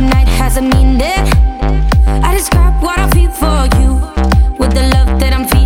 the night has a meaning. I describe what I feel for you with the love that I'm feeling.